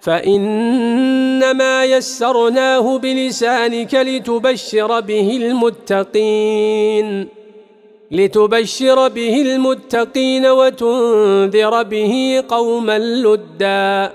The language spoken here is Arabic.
فإنما يسرناه بلسانك لتبشر به المتقين لتبشر به المتقين وتنذر به قوما لُدًّا.